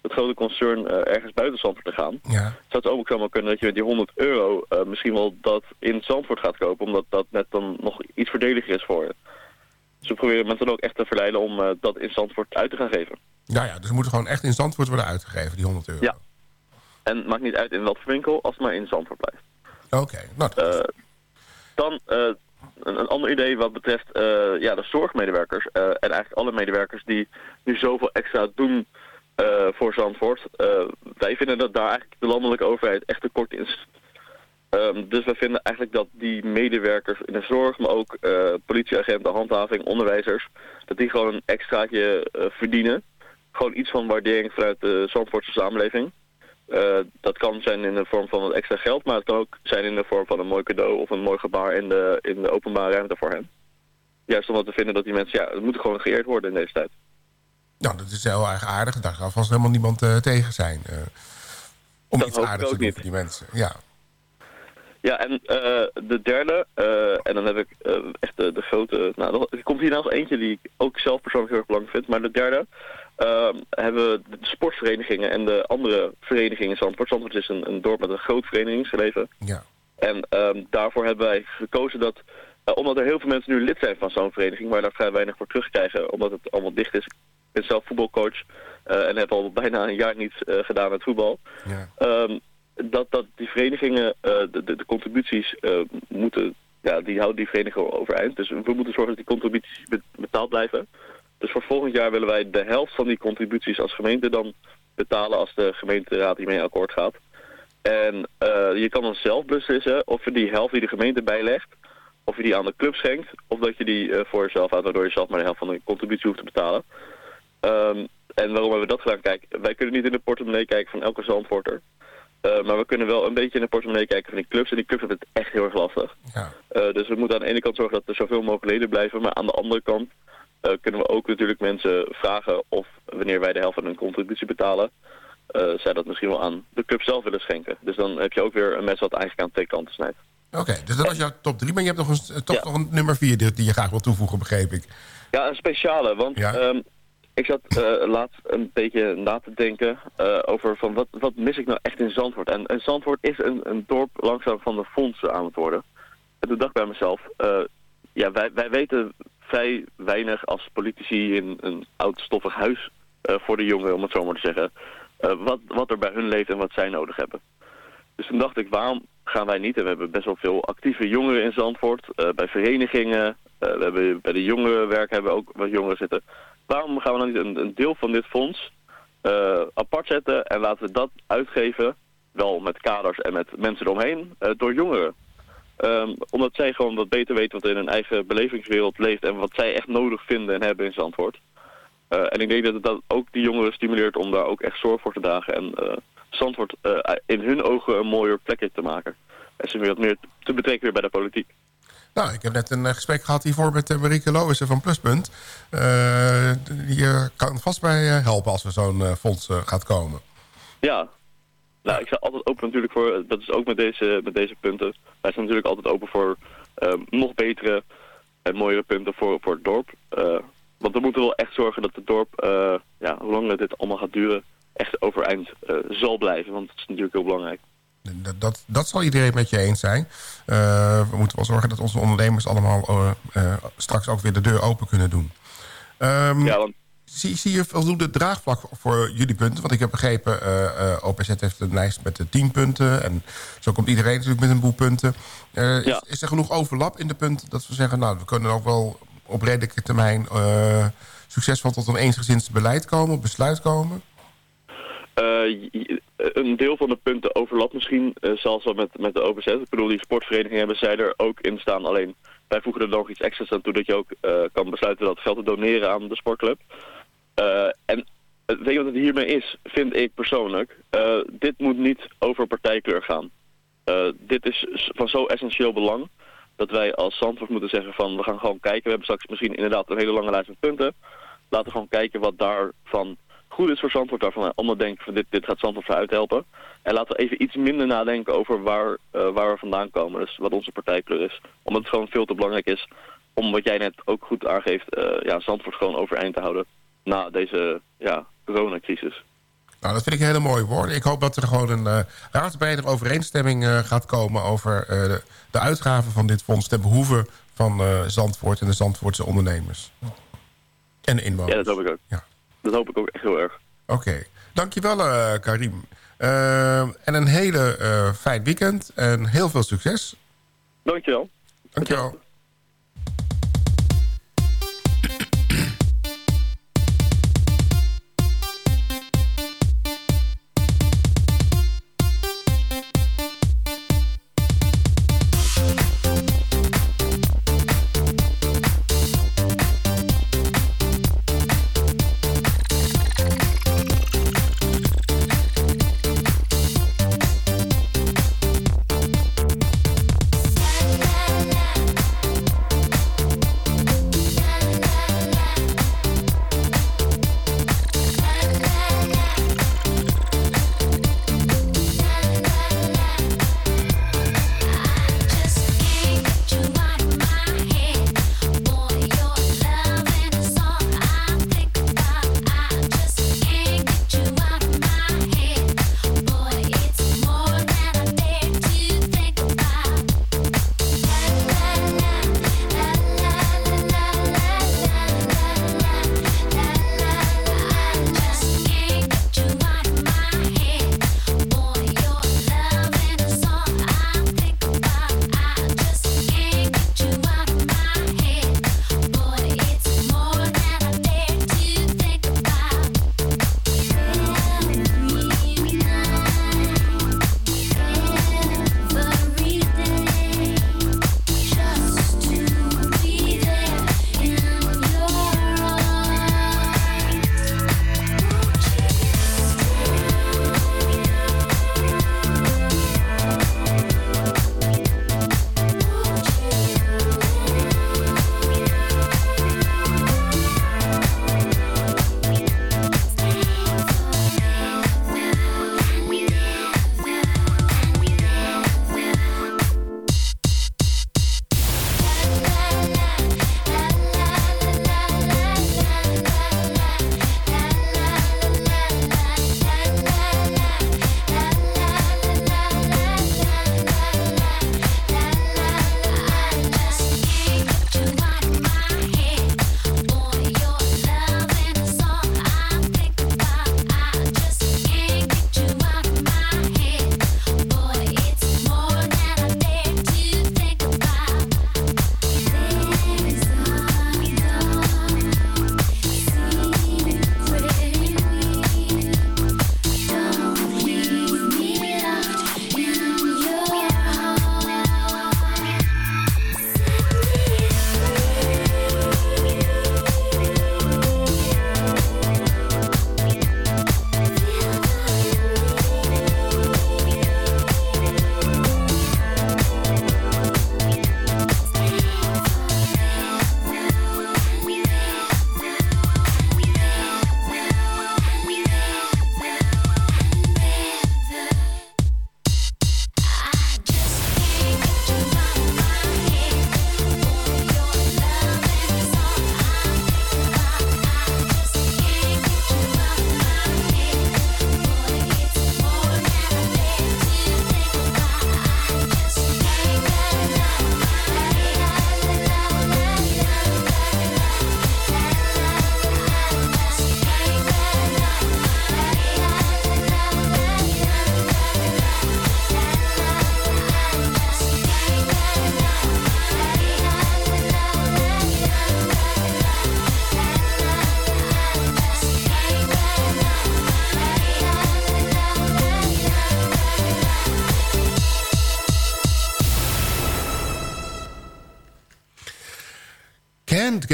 het grote concern ergens buiten Zandvoort te gaan. Ja. Zou het ook zomaar kunnen dat je met die 100 euro misschien wel dat in Zandvoort gaat kopen. Omdat dat net dan nog iets voordeliger is voor je. Dus we proberen mensen dan ook echt te verleiden om dat in Zandvoort uit te gaan geven. Ja, ja, dus het moet gewoon echt in Zandvoort worden uitgegeven, die 100 euro. Ja. En het maakt niet uit in welke winkel, als het maar in Zandvoort blijft. Oké, okay. nou, dan een, een, ander idee wat betreft uh, ja, de zorgmedewerkers en eigenlijk alle medewerkers die nu zoveel extra doen uh, voor Zandvoort. wij vinden dat daar eigenlijk de landelijke overheid echt tekort is. Um, dus wij vinden eigenlijk dat die medewerkers in de zorg, maar ook politieagenten, handhaving, onderwijzers, dat die gewoon een extraatje verdienen. gewoon iets van waardering vanuit de Zandvoortse samenleving. Eh, dat kan zijn in de vorm van wat extra geld, maar het kan ook zijn in de vorm van een mooi cadeau of een mooi gebaar in de, in de openbare ruimte voor hen. Juist omdat we vinden dat die mensen, ja, het moet gewoon geëerd worden in deze tijd. Nou, dat is heel erg aardig. Daar zal vast helemaal niemand eh, tegen zijn. eh, om Dat iets aardigs te doen niet. voor die mensen. Ja. Ja, en eh, de derde, en dan heb ik echt de, de grote... Nou, er komt hier nou nog eentje die ik ook zelf persoonlijk heel erg belangrijk vind. Maar de derde hebben we de sportverenigingen en de andere verenigingen in Zandvoort. Zandvoort is een, een dorp met een groot verenigingsleven. Ja. En ehm, daarvoor hebben wij gekozen dat... omdat er heel veel mensen nu lid zijn van zo'n vereniging... maar daar vrij weinig voor terugkrijgen, omdat het allemaal dicht is. Ik ben zelf voetbalcoach eh, en heb al bijna een jaar niets eh, gedaan met voetbal. Ja. Ehm, dat, dat die verenigingen, eh, de, de, de contributies moeten, ja, die houden die verenigingen overeind. Dus we moeten zorgen dat die contributies be- betaald blijven. Dus voor volgend jaar willen wij de helft van die contributies als gemeente dan betalen als de gemeenteraad hiermee akkoord gaat. En je kan dan zelf beslissen of je die helft die de gemeente bijlegt, of je die aan de club schenkt, of dat je die voor jezelf houdt, waardoor je zelf maar de helft van de contributie hoeft te betalen. Ehm, en waarom hebben we dat gedaan? Kijk, wij kunnen niet in de portemonnee kijken van elke Zandvoorter. Eh, maar we kunnen wel een beetje in de portemonnee kijken van die clubs. En die clubs hebben het echt heel erg lastig. Ja. Eh, dus we moeten aan de ene kant zorgen dat er zoveel mogelijk leden blijven. Maar aan de andere kant eh, kunnen we ook natuurlijk mensen vragen of wanneer wij de helft van hun contributie betalen, zij dat misschien wel aan de club zelf willen schenken. Dus dan heb je ook weer een mes wat eigenlijk aan twee kanten snijdt. Oké, dus dat was jouw top 3. Maar je hebt nog een, toch nog een nummer 4 die, die je graag wil toevoegen, begreep ik. Ja, een speciale. Want ehm, ik zat eh, laatst een beetje na te denken eh, over van wat, wat mis ik nou echt in Zandvoort. En, Zandvoort is een, een dorp langzaam van de fondsen aan het worden. En toen dacht ik bij mezelf, eh, ja, wij, wij weten vrij weinig als politici in een oud stoffig huis voor de jongeren, om het zo maar te zeggen, wat, wat er bij hun leeft en wat zij nodig hebben. Dus toen dacht ik, waarom gaan wij niet? En we hebben best wel veel actieve jongeren in Zandvoort, bij verenigingen. we hebben bij de jongerenwerk hebben we ook wat jongeren zitten. Waarom gaan we dan niet een, deel van dit fonds eh, apart zetten en laten we dat uitgeven, wel met kaders en met mensen eromheen, eh, door jongeren? Ehm, omdat zij gewoon wat beter weten wat in hun eigen belevingswereld leeft en wat zij echt nodig vinden en hebben in Zandvoort. Eh, en ik denk dat het dat ook die jongeren stimuleert om daar ook echt zorg voor te dragen en Zandvoort in hun ogen een mooier plekje te maken. En ze weer wat meer te betrekken weer bij de politiek. Nou, ik heb net een eh, gesprek gehad hiervoor met uh, Marieke Loissen van Pluspunt. Eh, die eh, kan vast bij eh, helpen als er zo'n eh, fonds eh, gaat komen. Ja. Nou, ik sta altijd open natuurlijk voor, dat is ook met deze, met deze punten. Wij zijn natuurlijk altijd open voor eh, nog betere en mooiere punten voor, voor het dorp. Eh, want we moeten wel echt zorgen dat het dorp, eh, ja, hoe lang dit allemaal gaat duren, echt overeind eh, zal blijven. Want dat is natuurlijk heel belangrijk. Dat, dat, dat zal iedereen met je eens zijn. Eh, we moeten wel zorgen dat onze ondernemers allemaal eh, eh, straks ook weer de deur open kunnen doen. Ehm, ja, want... zie, zie je voldoende draagvlak voor jullie punten? Want ik heb begrepen, OPZ heeft een lijst met de 10 punten. En zo komt iedereen natuurlijk met een boel punten. Is, is er genoeg overlap in de punten dat we zeggen... nou, we kunnen ook wel op redelijke termijn succesvol tot een eensgezind beleid komen, besluit komen? Uh, een deel van de punten overlapt misschien, uh, zelfs wel met, met de OPZ. Ik bedoel, die sportverenigingen hebben zij er ook in staan. Alleen, wij voegen er nog iets extra's aan toe dat je ook kan besluiten dat geld te doneren aan de sportclub. en weet wat het hiermee is, vind ik persoonlijk. dit moet niet over partijkleur gaan. dit is van zo essentieel belang dat wij als Zandvoort moeten zeggen van we gaan gewoon kijken. We hebben straks misschien inderdaad een hele lange lijst met punten. Laten we gewoon kijken wat daarvan goed is voor Zandvoort. Daarvan allemaal denken van dit, dit gaat Zandvoort vooruit helpen. En laten we even iets minder nadenken over waar, uh, waar we vandaan komen. Dus wat onze partijkleur is. Omdat het gewoon veel te belangrijk is om wat jij net ook goed aangeeft, uh, ja, Zandvoort gewoon overeind te houden na deze ja, coronacrisis. Nou, dat vind ik een hele mooie woorden. Ik hoop dat er gewoon een uh, overeenstemming uh, gaat komen... over de, de uitgaven van dit fonds ten behoeve van Zandvoort en de Zandvoortse ondernemers. En de inwoners. Ja, dat hoop ik ook. Ja. Dat hoop ik ook echt heel erg. Oké. Okay. Dankjewel, Karim. en een hele fijn weekend en heel veel succes. Dankjewel. Dankjewel.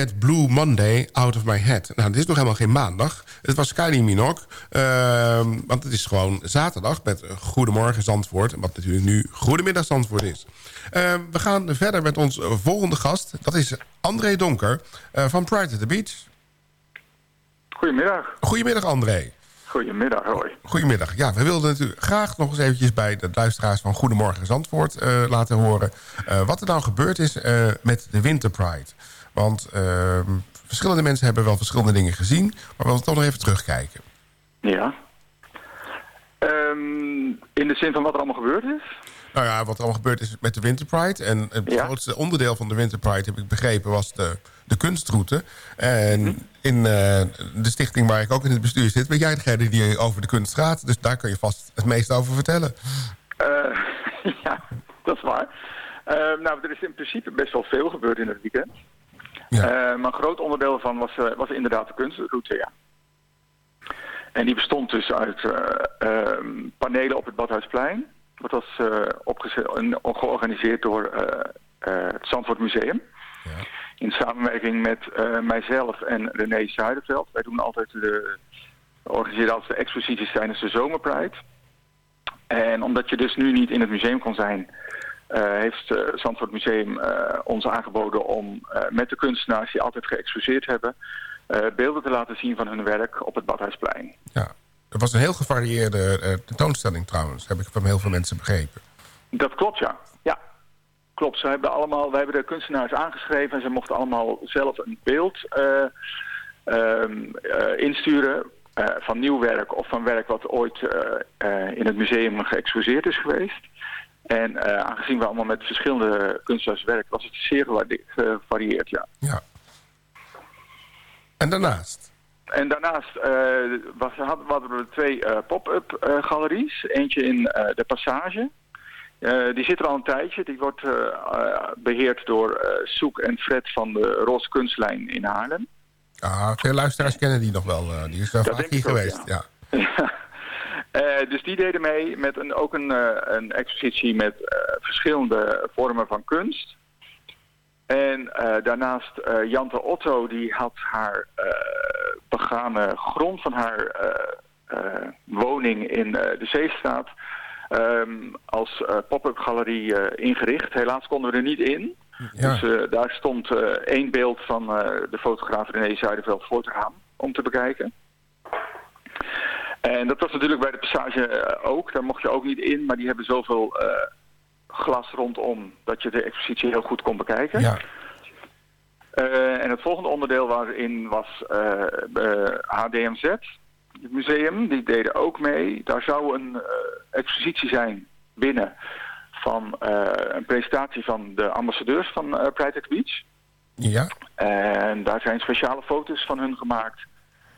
Get Blue Monday Out of My Head. Nou, dit is nog helemaal geen maandag. Het was Kylie Minogue. ehm, want het is gewoon zaterdag met Goedemorgen Zandvoort. Wat natuurlijk nu Goedemiddag Zandvoort is. Ehm, we gaan verder met ons volgende gast. Dat is André Donker eh, van Pride at the Beach. Goedemiddag. Goedemiddag André. Goedemiddag, hoi. Goedemiddag. Ja, we wilden natuurlijk graag nog eens eventjes bij de luisteraars van Goedemorgen Zandvoort eh, laten horen... eh, wat er nou gebeurd is eh, met de Winter Pride. Want ehm, verschillende mensen hebben wel verschillende dingen gezien... maar we willen toch nog even terugkijken. Ja. Ehm, in de zin van wat er allemaal gebeurd is? Nou ja, wat er allemaal gebeurd is met de Winter Pride. En het grootste onderdeel van de Winter Pride, heb ik begrepen, was de, de kunstroute. En in eh, de stichting waar ik ook in het bestuur zit... ben jij degene die over de kunst gaat. Dus daar kun je vast het meeste over vertellen. Eh, ja, dat is waar. Ehm, nou, er is in principe best wel veel gebeurd in het weekend. Eh, maar een groot onderdeel van was, eh, was inderdaad de kunstroute, ja. En die bestond dus uit eh, ehm, panelen op het Badhuisplein. Dat was georganiseerd door het Zandvoort Museum. In samenwerking met mijzelf en René Zuiderveld. Wij doen altijd de, organiseren altijd de exposities tijdens de zomerpride. En omdat je dus nu niet in het museum kon zijn... eh, heeft het Zandvoort Museum eh, ons aangeboden om eh, met de kunstenaars die altijd geëxposeerd hebben... eh, beelden te laten zien van hun werk op het Badhuisplein. Het was een heel gevarieerde eh, tentoonstelling trouwens. Heb ik van heel veel mensen begrepen. Dat klopt, ja. Ja, klopt. Ze hebben allemaal, wij hebben de kunstenaars aangeschreven en ze mochten allemaal zelf een beeld eh, ehm, eh, insturen eh, van nieuw werk of van werk wat ooit eh, eh, in het museum geëxposeerd is geweest. En eh, aangezien we allemaal met verschillende kunstenaars werken, was het zeer gevarieerd, ja. En daarnaast? En daarnaast eh, was, hadden, we twee eh, pop-up galeries. Eentje in de Passage. Die zit er al een tijdje. Die wordt eh, eh, beheerd door Soek en Fred van de Roze Kunstlijn in Haarlem. Ah, veel luisteraars kennen die nog wel. die is Dat vaak hier ook, geweest. Ja. Eh, dus die deden mee met een, ook een, eh, een expositie met eh, verschillende vormen van kunst. En daarnaast Jante Otto, die had haar begane grond van haar woning in de Zeestraat ehm, als pop-up galerie ingericht. Helaas konden we er niet in. Ja. Dus daar stond één beeld van de fotograaf René Zuiderveld voor te gaan om te bekijken. En dat was natuurlijk bij de passage eh, ook. Daar mocht je ook niet in, maar die hebben zoveel eh, glas rondom dat je de expositie heel goed kon bekijken. Ja. Eh, en het volgende onderdeel waarin was eh, HDMZ, het museum. Die deden ook mee. Daar zou een expositie zijn binnen van een presentatie van de ambassadeurs van Pride at the Beach. Ja. En daar zijn speciale foto's van hun gemaakt.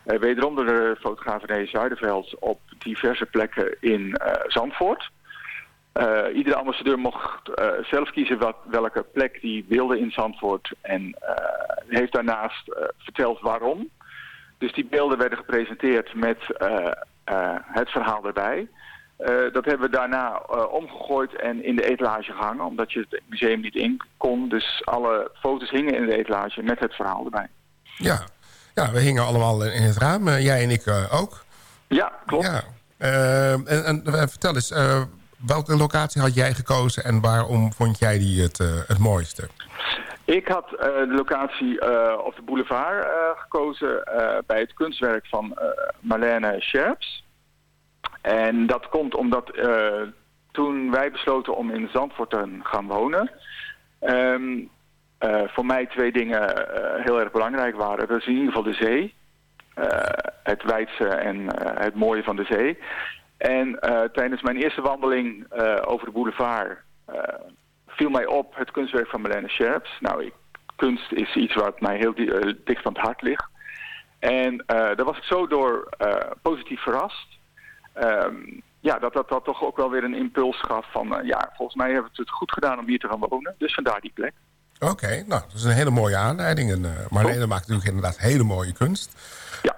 Eh, wederom de fotograaf René Zuiderveld op diverse plekken in eh, Zandvoort. Eh, iedere ambassadeur mocht zelf kiezen wat, welke plek die wilde in Zandvoort. En heeft daarnaast verteld waarom. Dus die beelden werden gepresenteerd met het verhaal erbij. Dat hebben we daarna omgegooid en in de etalage gehangen, omdat je het museum niet in kon. Dus alle foto's hingen in de etalage met het verhaal erbij. Ja. Ja, we hingen allemaal in het raam. eh, jij en ik eh, ook. Ja, klopt. Ja. Eh, en, en vertel eens, welke locatie had jij gekozen... en waarom vond jij die het, het mooiste? Ik had de locatie op de boulevard gekozen bij het kunstwerk van Marlene Scherps. En dat komt omdat toen wij besloten om in Zandvoort te gaan wonen... ehm, eh, voor mij twee dingen eh, heel erg belangrijk waren. Dat is in ieder geval de zee. eh, het wijdse en het mooie van de zee. En tijdens mijn eerste wandeling over de boulevard... viel mij op het kunstwerk van Marlene Scherps. Nou, kunst is iets wat mij heel di- dicht aan het hart ligt. En daar was ik zo door positief verrast. Ehm, ja, dat, dat dat toch ook wel weer een impuls gaf van... ja, volgens mij hebben we het goed gedaan om hier te gaan wonen. Dus vandaar die plek. Oké, nou, dat is een hele mooie aanleiding. En, uh, Marlene maakt natuurlijk inderdaad hele mooie kunst. Ja.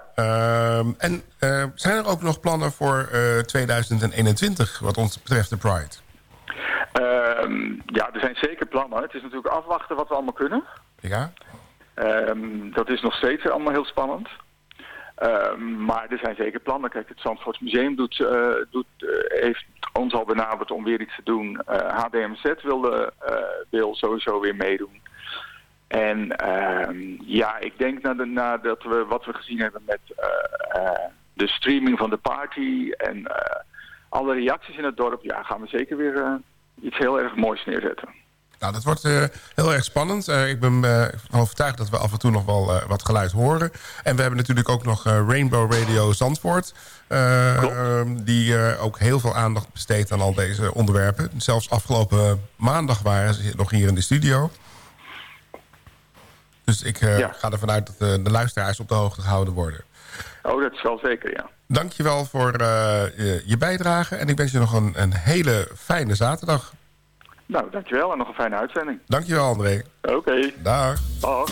en uh, zijn er ook nog plannen voor uh, 2021 wat ons betreft de Pride? Um, ja, er zijn zeker plannen. Het is natuurlijk afwachten wat we allemaal kunnen. Ja. Ehm, dat is nog steeds allemaal heel spannend. Ehm, maar er zijn zeker plannen. Kijk, het Zandvoorts Museum doet, eh, doet, eh, heeft ons al benaderd om weer iets te doen. Eh, HDMZ wilde, wil sowieso weer meedoen. En ehm, ja, ik denk nadat na dat we wat we gezien hebben met de streaming van de party en alle reacties in het dorp, ja, gaan we zeker weer iets heel erg moois neerzetten. Nou, dat wordt uh, heel erg spannend. Uh, ik ben uh, overtuigd dat we af en toe nog wel wat geluid horen. En we hebben natuurlijk ook nog Rainbow Radio Zandvoort. die ook heel veel aandacht besteedt aan al deze onderwerpen. Zelfs afgelopen maandag waren ze nog hier in de studio. Dus ik ja. ga ervan uit dat de luisteraars op de hoogte gehouden worden. Oh, dat zal zeker, ja. Dankjewel voor je, je bijdrage. En ik wens je nog een, een hele fijne zaterdag. Nou, dankjewel en nog een fijne uitzending. Dankjewel, André. Oké. Dag. Dag.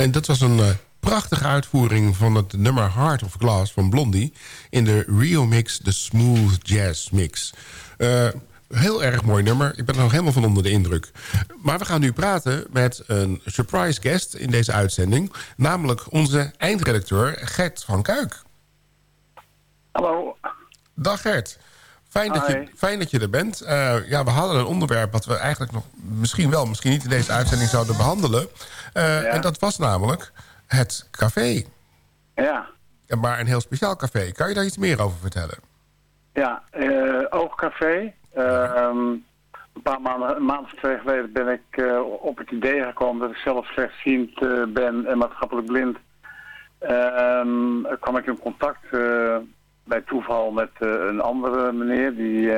En dat was een uh, prachtige uitvoering van het nummer Heart of Glass van Blondie... in de Rio Mix, de Smooth Jazz Mix. Uh, Heel erg mooi nummer. Ik ben er nog helemaal van onder de indruk. Maar we gaan nu praten met een surprise guest in deze uitzending. Namelijk onze eindredacteur Gert van Kuik. Hallo. Dag Gert. Fijn dat, je, fijn dat je er bent. Eh, ja, we hadden een onderwerp wat we eigenlijk nog misschien wel, misschien niet in deze uitzending zouden behandelen. Eh, En dat was namelijk het café. Ja, Maar een heel speciaal café. Kan je daar iets meer over vertellen? ja eh, Oogcafé. Ehm, een paar maanden, een maand of twee geleden ben ik eh, op het idee gekomen dat ik zelf slechtziend ben en maatschappelijk blind. Ehm, kwam ik in contact bij toeval met een andere meneer die,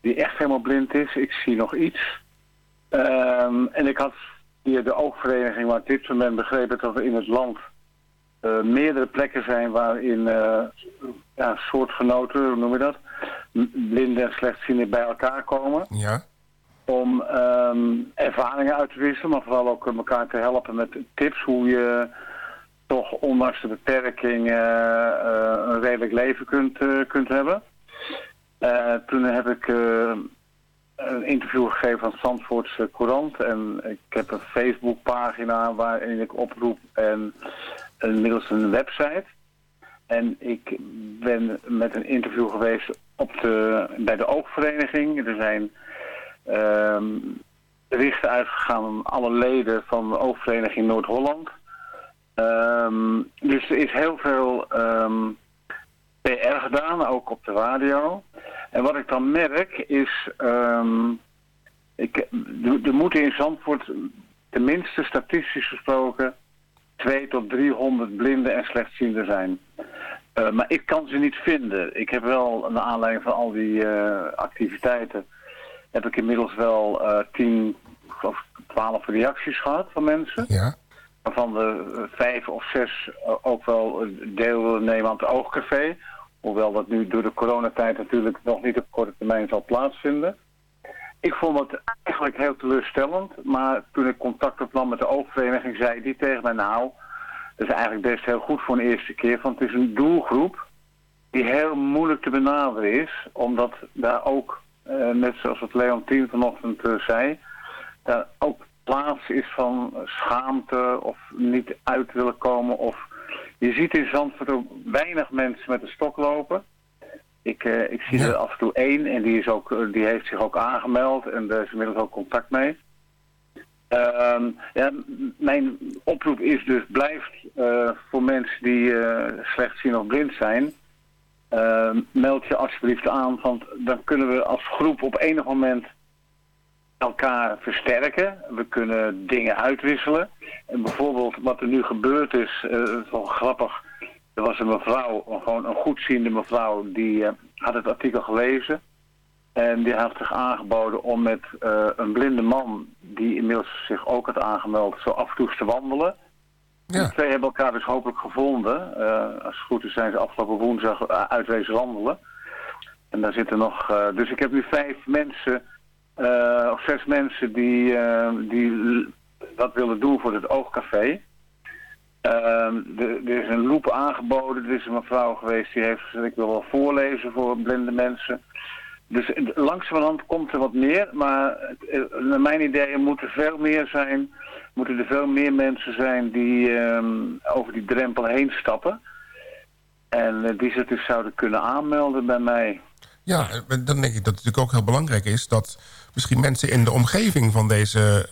die echt helemaal blind is. Ik zie nog iets. Ehm, en ik had via de oogvereniging waar ik dit moment begrepen dat er in het land eh, meerdere plekken zijn waarin eh, ja, soortgenoten, hoe noem je dat, blinden en slechtzienden bij elkaar komen. Ja. Om ehm, ervaringen uit te wisselen, maar vooral ook elkaar te helpen met tips hoe je toch ondanks de beperking eh, een redelijk leven kunt, kunt hebben. Toen heb ik een interview gegeven van Zandvoortse Courant. En ik heb een Facebookpagina waarin ik oproep en inmiddels een website. En ik ben met een interview geweest op de, bij de oogvereniging. Er zijn ehm, berichten uitgegaan aan alle leden van de oogvereniging Noord-Holland. Ehm, dus er is heel veel ehm, PR gedaan, ook op de radio. En wat ik dan merk is, ehm, ik, er moeten in Zandvoort tenminste statistisch gesproken 2 tot 300 blinden en slechtzienden zijn. Eh, maar ik kan ze niet vinden. Ik heb wel, naar aanleiding van al die eh, activiteiten, heb ik inmiddels wel eh 10 of 12 reacties gehad van mensen. Ja. Waarvan de vijf of zes ook wel deel nemen aan het oogcafé. Hoewel dat nu door de coronatijd natuurlijk nog niet op korte termijn zal plaatsvinden. Ik vond het eigenlijk heel teleurstellend. Maar toen ik contact opnam met de oogvereniging, zei die tegen mij... nou, dat is eigenlijk best heel goed voor een eerste keer. Want het is een doelgroep die heel moeilijk te benaderen is. Omdat daar ook, eh, net zoals het Leontien vanochtend eh, zei... daar ook plaats is van schaamte of niet uit willen komen. Of je ziet in Zandvoort ook weinig mensen met een stok lopen. Ik, eh, ik zie er af en toe één en die, is ook, eh, die heeft zich ook aangemeld en daar is inmiddels ook contact mee. Ehm, ja, mijn oproep is dus, blijft eh, voor mensen die eh, slechtziend of blind zijn, ehm, meld je alsjeblieft aan, want dan kunnen we als groep op enig moment elkaar versterken. We kunnen dingen uitwisselen. En bijvoorbeeld wat er nu gebeurd is, is wel grappig. Er was een mevrouw, gewoon een goedziende mevrouw, die eh, had het artikel gelezen. En die had zich aangeboden om met eh, een blinde man, die inmiddels zich ook had aangemeld, zo af en toe te wandelen. Die twee hebben elkaar dus hopelijk gevonden. Als het goed is zijn ze afgelopen woensdag uitwezen wandelen. En daar zitten nog... dus ik heb nu vijf mensen, of zes mensen die, eh, die wat willen doen voor het oogcafé. Ehm, er is een loop aangeboden. Er is een mevrouw geweest die heeft gezegd... ik wil wel voorlezen voor blinde mensen. Dus langzamerhand komt er wat meer. Maar eh, naar mijn idee moeten veel meer zijn... moeten er veel meer mensen zijn die ehm, over die drempel heen stappen. En die zich dus zouden kunnen aanmelden bij mij. Ja, dan denk ik dat het natuurlijk ook heel belangrijk is... dat misschien mensen in de omgeving van deze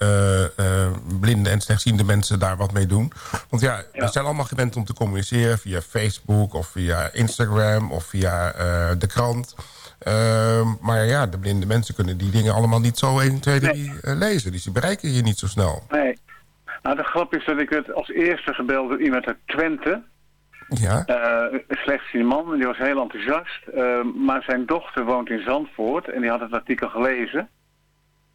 eh, blinde en slechtziende mensen daar wat mee doen. Want ja, we zijn allemaal gewend om te communiceren via Facebook of via Instagram of via eh, de krant. Ehm, maar ja, de blinde mensen kunnen die dingen allemaal niet zo 1, 2, 3 eh, lezen. Dus die bereiken je niet zo snel. Nee. Nou, de grap is dat ik het als eerste gebeld door iemand uit Twente. Ja. Eh, een slechtziende man, die was heel enthousiast. Eh, maar zijn dochter woont in Zandvoort en die had het artikel gelezen.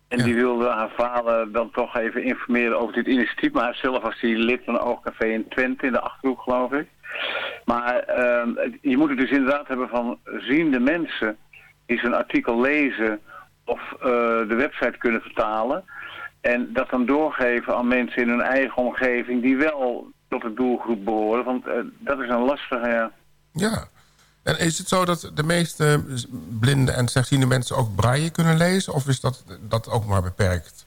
En die wilde haar vader dan toch even informeren over dit initiatief. Maar zelf was hij lid van een oogcafé in Twente, in de Achterhoek geloof ik. Maar ehm, je moet het dus inderdaad hebben van ziende mensen die zo'n artikel lezen of eh, de website kunnen vertalen. En dat dan doorgeven aan mensen in hun eigen omgeving die wel tot de doelgroep behoren. Want eh, dat is een lastige, ja. En is het zo dat de meeste blinde en slechtziende mensen ook braille kunnen lezen? Of is dat, dat ook maar beperkt?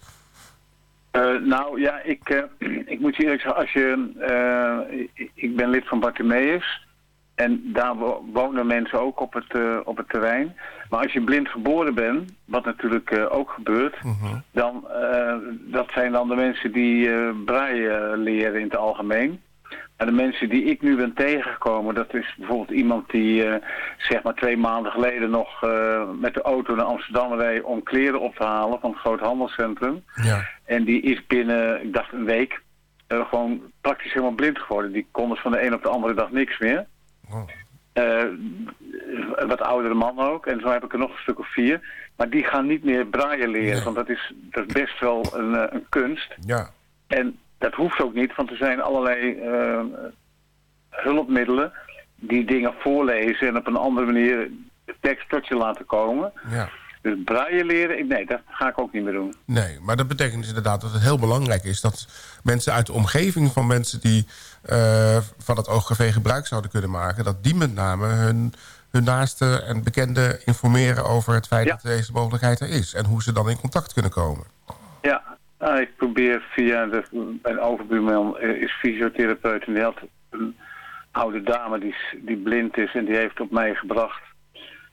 Eh, nou ja, ik, eh, ik moet je eerlijk zeggen, als je, eh, ik- ben lid van Bartimeus en daar wo- wonen mensen ook op het, op het terrein. Maar als je blind geboren bent, wat natuurlijk ook gebeurt, dan eh, dat zijn dan de mensen die braille leren in het algemeen. En de mensen die ik nu ben tegengekomen, dat is bijvoorbeeld iemand die eh, zeg maar twee maanden geleden nog eh, met de auto naar Amsterdam reed om kleren op te halen van het groot handelscentrum. Ja. En die is binnen, ik dacht een week, eh, gewoon praktisch helemaal blind geworden. Die kon dus van de een op de andere dag niks meer. Een wat oudere man ook. En zo heb ik er nog een stuk of vier. Maar die gaan niet meer braille leren. Want dat is, dat is best wel een, een kunst. Ja. En dat hoeft ook niet. Want er zijn allerlei eh, hulpmiddelen die dingen voorlezen. En op een andere manier de tekst tot je laten komen. Ja. Dus braille leren, nee, dat ga ik ook niet meer doen. Nee, maar dat betekent dus inderdaad dat het heel belangrijk is... dat mensen uit de omgeving van mensen die eh, van het OGV gebruik zouden kunnen maken... dat die met name hun, hun naasten en bekenden informeren over het feit dat deze mogelijkheid er is. En hoe ze dan in contact kunnen komen. Ja, nou, ik probeer via de, mijn overbuurman eh, is fysiotherapeut en die had een oude dame die, die blind is en die heeft op mij gebracht.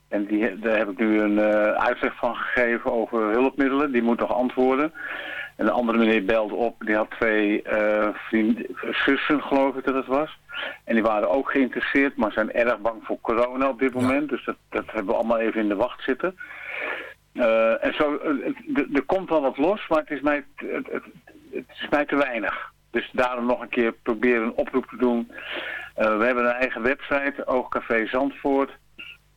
En die, daar heb ik nu een eh, uitleg van gegeven over hulpmiddelen. Die moet nog antwoorden. En de andere meneer belde op. Die had twee eh vrienden, zussen geloof ik dat het was. En die waren ook geïnteresseerd, maar zijn erg bang voor corona op dit moment. Dus dat, dat hebben we allemaal even in de wacht zitten. Eh, en zo, eh, er- komt wel wat los, maar het is, mij, het, het, is mij te weinig. Dus daarom nog een keer proberen een oproep te doen. Eh, we hebben een eigen website, Oogcafé Zandvoort.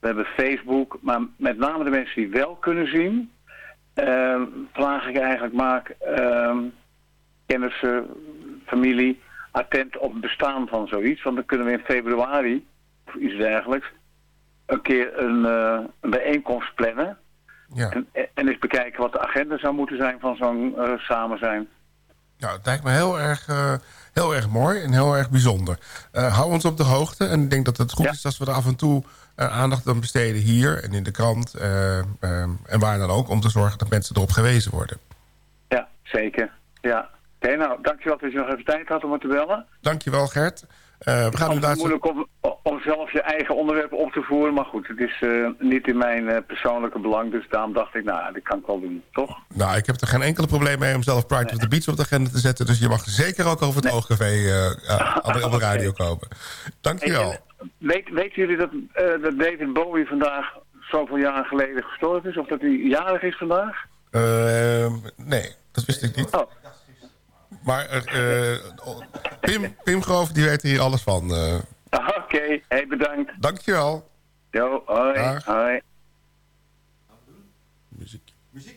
We hebben Facebook, maar met name de mensen die wel kunnen zien, eh, vraag ik eigenlijk, maak eh, kennissen, familie, attent op het bestaan van zoiets. Want dan kunnen we in februari, of iets dergelijks, een keer een, een bijeenkomst plannen. Ja. En, en eens bekijken wat de agenda zou moeten zijn van zo'n eh, samen zijn. Nou, het lijkt me heel erg, eh, heel erg mooi en heel erg bijzonder. Eh, hou ons op de hoogte. En ik denk dat het goed is als we er af en toe aandacht aan besteden hier en in de krant. eh, eh, en waar dan ook, om te zorgen dat mensen erop gewezen worden. Ja, zeker. Ja. Oké, nou, dankjewel dat je nog even tijd had om me te bellen. Dankjewel Gert. Eh, we gaan nu laatst... moeilijk om, om zelf je eigen onderwerp op te voeren, maar goed, het is eh, niet in mijn eh, persoonlijke belang, dus daarom dacht ik, nou, dat kan ik wel doen, toch? Nou, ik heb er geen enkele probleem mee om zelf Pride of the Beach op de agenda te zetten. Dus je mag zeker ook over het oogcafé eh, eh, op de- radio komen. Dankjewel. Weet, weten jullie dat, dat David Bowie vandaag zoveel jaar geleden gestorven is, of dat hij jarig is vandaag? Eh, nee, dat wist ik niet. Oh. Maar eh, eh, Pim, Pim Groof, die weet hier alles van. eh. Oké, hey, bedankt. Dankjewel. Jo, hoi, Dag. hoi. Muziek. Toch?